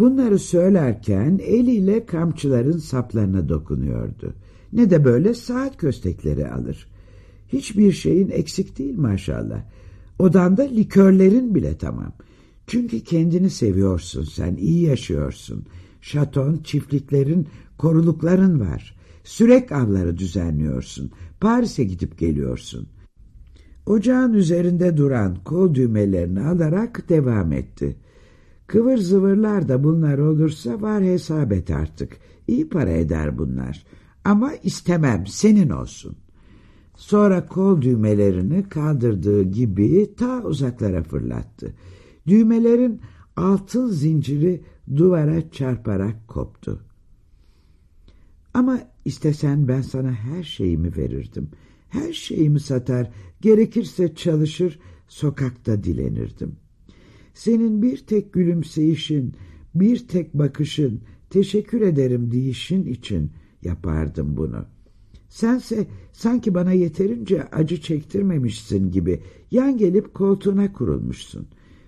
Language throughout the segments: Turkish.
Bunları söylerken eliyle kamçıların saplarına dokunuyordu. Ne de böyle saat köstekleri alır. Hiçbir şeyin eksik değil maşallah. Odanda likörlerin bile tamam. Çünkü kendini seviyorsun sen, iyi yaşıyorsun. Şaton, çiftliklerin, korulukların var. Sürek avları düzenliyorsun. Paris'e gidip geliyorsun. Ocağın üzerinde duran kol düğmelerini alarak devam etti. Kıvır zıvırlar da bunlar olursa var hesap et artık. İyi para eder bunlar. Ama istemem senin olsun. Sonra kol düğmelerini kaldırdığı gibi ta uzaklara fırlattı. Düğmelerin altın zinciri duvara çarparak koptu. Ama istesen ben sana her şeyimi verirdim. Her şeyimi satar, gerekirse çalışır, sokakta dilenirdim. Senin bir tek gülümseyişin, bir tek bakışın, teşekkür ederim deyişin için yapardım bunu. Sense sanki bana yeterince acı çektirmemişsin gibi yan gelip koltuğuna kurulmuşsun.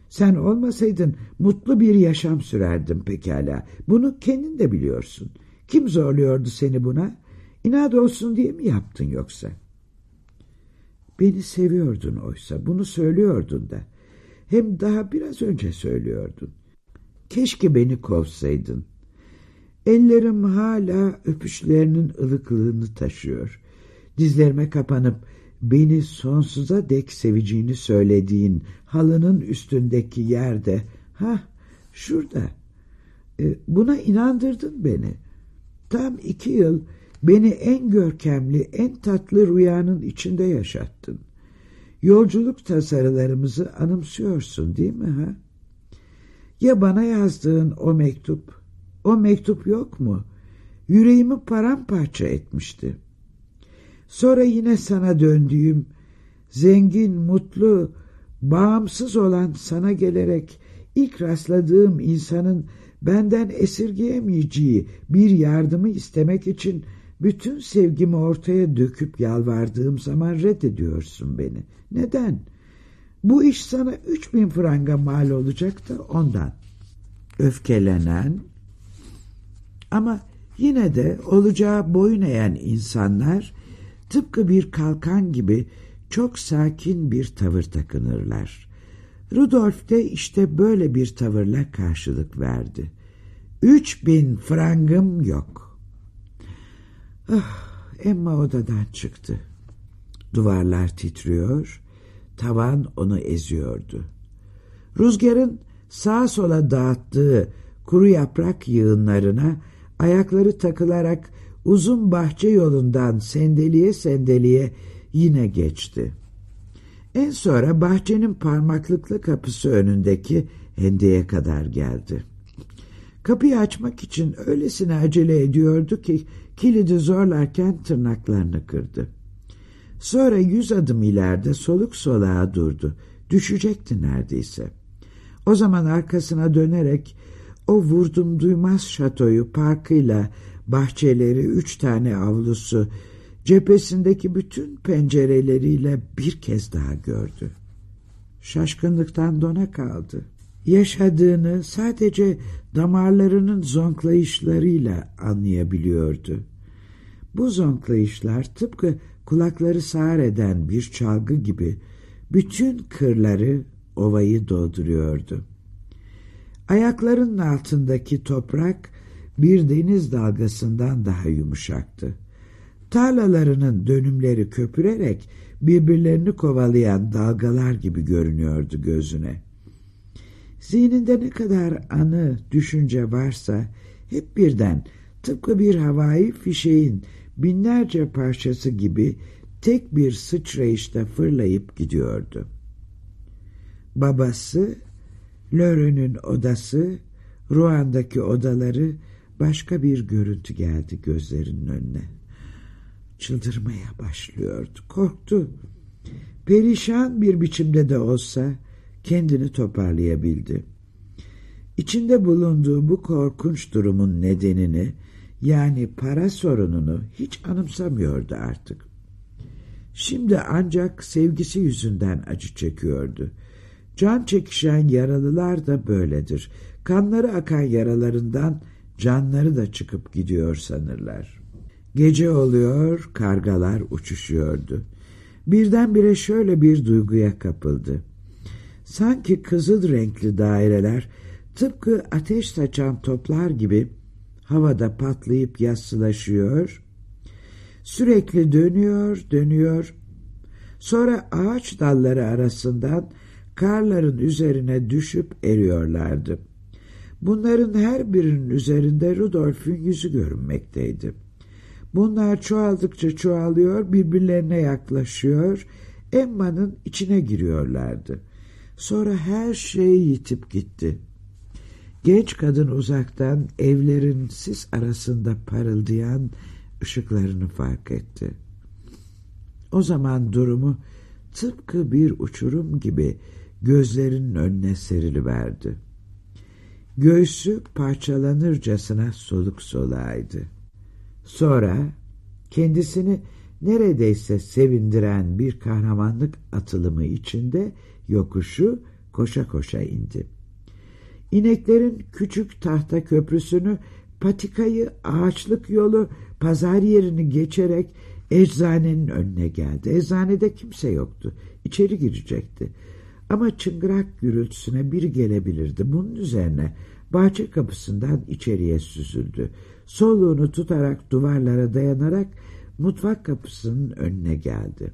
Sen olmasaydın mutlu bir yaşam sürerdim pekala. Bunu kendin de biliyorsun. Kim zorluyordu seni buna? İnat olsun diye mi yaptın yoksa? Beni seviyordun oysa, bunu söylüyordun da. Hem daha biraz önce söylüyordun. Keşke beni kovsaydın. Ellerim hala öpüşlerinin ılıklığını taşıyor. Dizlerime kapanıp beni sonsuza dek seveceğini söylediğin halının üstündeki yerde, ha şurada. E, buna inandırdın beni. Tam iki yıl beni en görkemli, en tatlı rüyanın içinde yaşattın. Yolculuk tasarılarımızı anımsıyorsun değil mi ha? Ya bana yazdığın o mektup, o mektup yok mu? Yüreğimi paramparça etmişti. Sonra yine sana döndüğüm, zengin, mutlu, bağımsız olan sana gelerek ilk rastladığım insanın benden esirgeyemeyeceği bir yardımı istemek için bütün sevgimi ortaya döküp yalvardığım zaman reddediyorsun beni. Neden? Bu iş sana üç bin franga mal olacak da ondan. Öfkelenen ama yine de olacağı boyun eğen insanlar tıpkı bir kalkan gibi çok sakin bir tavır takınırlar. Rudolf de işte böyle bir tavırla karşılık verdi. Üç bin frangım yok. Ah, Emma odadan çıktı. Duvarlar titriyor, tavan onu eziyordu. Rüzgarın sağa sola dağıttığı kuru yaprak yığınlarına ayakları takılarak uzun bahçe yolundan sendeliye sendeliye yine geçti. En sonra bahçenin parmaklıklı kapısı önündeki hendeye kadar geldi. Kapıyı açmak için öylesine acele ediyordu ki kilidi zorlarken tırnaklarını kırdı. Sonra yüz adım ileride soluk soluğa durdu. Düşecekti neredeyse. O zaman arkasına dönerek o vurdum duymaz şatoyu parkıyla, bahçeleri, üç tane avlusu, cephesindeki bütün pencereleriyle bir kez daha gördü. Şaşkınlıktan dona kaldı. Yaşadığını sadece damarlarının zonklayışlarıyla anlayabiliyordu. Bu zonklayışlar tıpkı kulakları sağır eden bir çalgı gibi bütün kırları ovayı dolduruyordu. Ayaklarının altındaki toprak bir deniz dalgasından daha yumuşaktı. Tarlalarının dönümleri köpürerek birbirlerini kovalayan dalgalar gibi görünüyordu gözüne. Zihninde ne kadar anı, düşünce varsa hep birden tıpkı bir havai fişeğin binlerce parçası gibi tek bir sıçrayışta fırlayıp gidiyordu. Babası, Lören'ün odası, Ruan'daki odaları başka bir görüntü geldi gözlerinin önüne. Çıldırmaya başlıyordu, korktu. Perişan bir biçimde de olsa kendini toparlayabildi. İçinde bulunduğu bu korkunç durumun nedenini yani para sorununu hiç anımsamıyordu artık. Şimdi ancak sevgisi yüzünden acı çekiyordu. Can çekişen yaralılar da böyledir. Kanları akan yaralarından canları da çıkıp gidiyor sanırlar. Gece oluyor, kargalar uçuşuyordu. Birdenbire şöyle bir duyguya kapıldı. Sanki kızıl renkli daireler tıpkı ateş saçan toplar gibi havada patlayıp yassılaşıyor, sürekli dönüyor, dönüyor. Sonra ağaç dalları arasından karların üzerine düşüp eriyorlardı. Bunların her birinin üzerinde Rudolf'ün yüzü görünmekteydi. Bunlar çoğaldıkça çoğalıyor, birbirlerine yaklaşıyor, Emma'nın içine giriyorlardı. Sonra her şey yitip gitti. Genç kadın uzaktan evlerin sis arasında parıldayan ışıklarını fark etti. O zaman durumu tıpkı bir uçurum gibi gözlerinin önüne seriliverdi. Göğsü parçalanırcasına soluk solağıydı. Sonra kendisini neredeyse sevindiren bir kahramanlık atılımı içinde yokuşu koşa koşa indi. İneklerin küçük tahta köprüsünü, patikayı, ağaçlık yolu, pazar yerini geçerek eczanenin önüne geldi. Eczanede kimse yoktu. İçeri girecekti. Ama çıngırak gürültüsüne biri gelebilirdi. Bunun üzerine bahçe kapısından içeriye süzüldü. Soluğunu tutarak duvarlara dayanarak mutfak kapısının önüne geldi.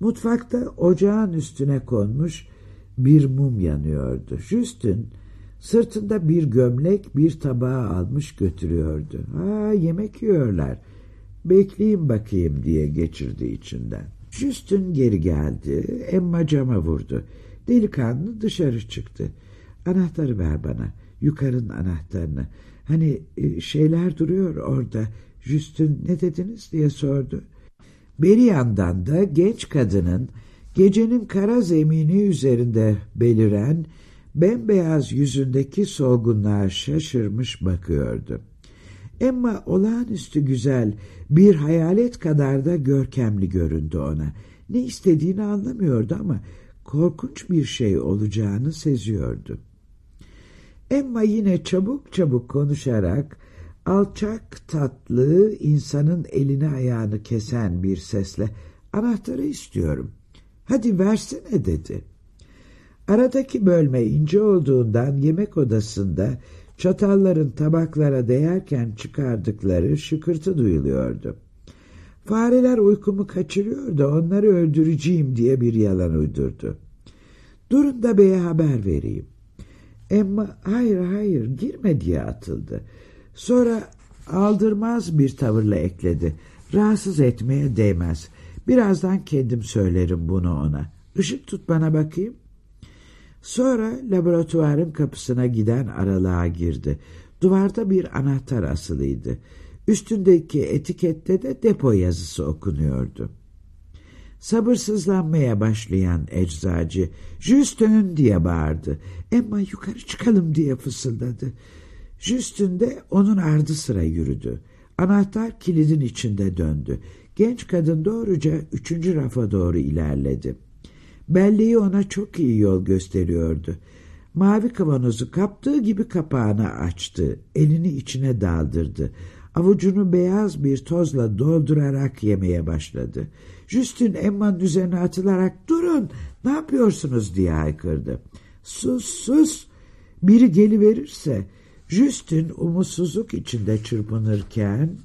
Mutfakta ocağın üstüne konmuş bir mum yanıyordu. Justin sırtında bir gömlek bir tabağı almış götürüyordu. Ha yemek yiyorlar. Bekleyin bakayım diye geçirdi içinden. Justin geri geldi. Emma cama vurdu. Delikanlı dışarı çıktı. Anahtarı ver bana. Yukarının anahtarını. Hani e, şeyler duruyor orada. Justin ne dediniz diye sordu. Beri yandan da genç kadının gecenin kara zemini üzerinde beliren bembeyaz yüzündeki solgunluğa şaşırmış bakıyordu. Emma olağanüstü güzel, bir hayalet kadar da görkemli göründü ona. Ne istediğini anlamıyordu ama korkunç bir şey olacağını seziyordu. Emma yine çabuk çabuk konuşarak alçak tatlı insanın elini ayağını kesen bir sesle anahtarı istiyorum. Hadi versene dedi. Aradaki bölme ince olduğundan yemek odasında çatalların tabaklara değerken çıkardıkları şıkırtı duyuluyordu. Fareler uykumu kaçırıyor da onları öldüreceğim diye bir yalan uydurdu. Durun da beye haber vereyim. Emma hayır hayır girme diye atıldı. Sonra aldırmaz bir tavırla ekledi. Rahatsız etmeye değmez. Birazdan kendim söylerim bunu ona. Işık tut bana bakayım. Sonra laboratuvarın kapısına giden aralığa girdi. Duvarda bir anahtar asılıydı. Üstündeki etikette de depo yazısı okunuyordu. Sabırsızlanmaya başlayan eczacı Justin diye bağırdı. Emma yukarı çıkalım diye fısıldadı. Justin de onun ardı sıra yürüdü. Anahtar kilidin içinde döndü. Genç kadın doğruca üçüncü rafa doğru ilerledi. Belleği ona çok iyi yol gösteriyordu. Mavi kavanozu kaptığı gibi kapağını açtı. Elini içine daldırdı. Avucunu beyaz bir tozla doldurarak yemeye başladı. Justin Emma'nın üzerine atılarak durun ne yapıyorsunuz diye haykırdı. Sus sus biri geliverirse Justin umutsuzluk içinde çırpınırken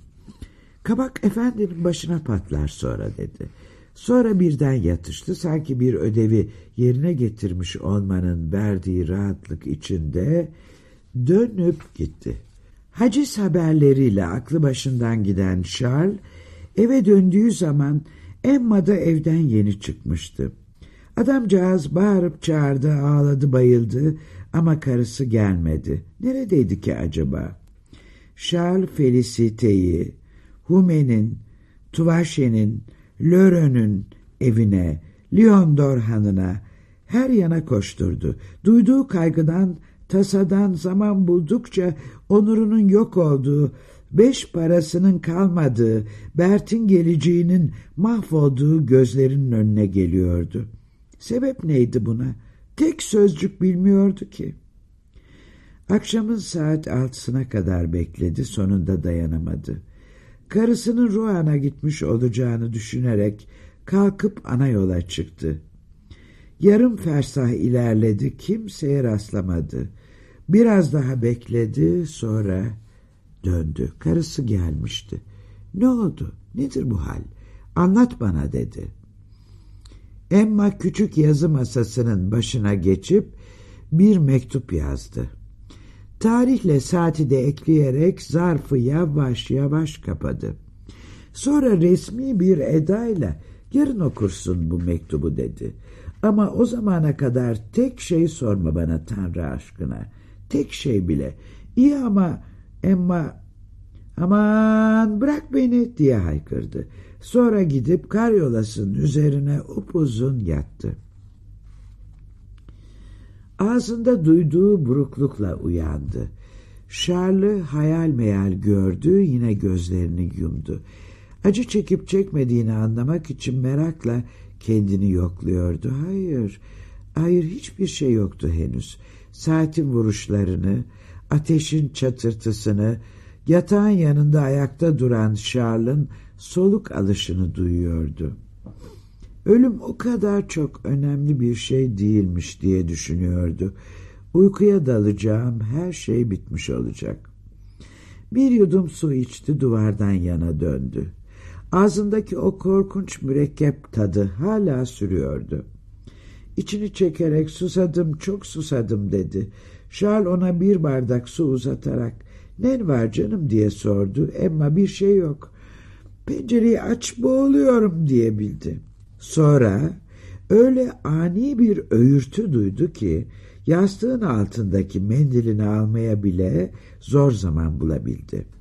kabak efendinin başına patlar sonra dedi. Sonra birden yatıştı sanki bir ödevi yerine getirmiş olmanın verdiği rahatlık içinde dönüp gitti. Haciz haberleriyle aklı başından giden Charles eve döndüğü zaman Emma da evden yeni çıkmıştı. Adamcağız bağırıp çağırdı, ağladı, bayıldı ama karısı gelmedi. Neredeydi ki acaba? Charles Felicite'yi, Hume'nin, Tuvaşe'nin, Lörön'ün evine, Lyon Dorhan'ına her yana koşturdu. Duyduğu kaygıdan, tasadan zaman buldukça onurunun yok olduğu, beş parasının kalmadığı, Bert'in geleceğinin mahvolduğu gözlerinin önüne geliyordu. Sebep neydi buna? tek sözcük bilmiyordu ki. Akşamın saat altısına kadar bekledi, sonunda dayanamadı. Karısının Ruan'a gitmiş olacağını düşünerek kalkıp ana yola çıktı. Yarım fersah ilerledi, kimseye rastlamadı. Biraz daha bekledi, sonra döndü. Karısı gelmişti. Ne oldu, nedir bu hal? Anlat bana dedi. Emma küçük yazı masasının başına geçip bir mektup yazdı. Tarihle saati de ekleyerek zarfı yavaş yavaş kapadı. Sonra resmi bir edayla yarın okursun bu mektubu dedi. Ama o zamana kadar tek şey sorma bana Tanrı aşkına. Tek şey bile. İyi ama Emma aman bırak beni diye haykırdı. Sonra gidip karyolasının üzerine upuzun yattı. Ağzında duyduğu buruklukla uyandı. Şarlı hayal meyal gördü, yine gözlerini yumdu. Acı çekip çekmediğini anlamak için merakla kendini yokluyordu. Hayır, hayır hiçbir şey yoktu henüz. Saatin vuruşlarını, ateşin çatırtısını, yatağın yanında ayakta duran Charles'ın soluk alışını duyuyordu. Ölüm o kadar çok önemli bir şey değilmiş diye düşünüyordu. Uykuya dalacağım, her şey bitmiş olacak. Bir yudum su içti, duvardan yana döndü. Ağzındaki o korkunç mürekkep tadı hala sürüyordu. İçini çekerek susadım, çok susadım dedi. Charles ona bir bardak su uzatarak ne var canım diye sordu. Emma bir şey yok. Pencereyi aç boğuluyorum diyebildi. Sonra öyle ani bir öğürtü duydu ki yastığın altındaki mendilini almaya bile zor zaman bulabildi.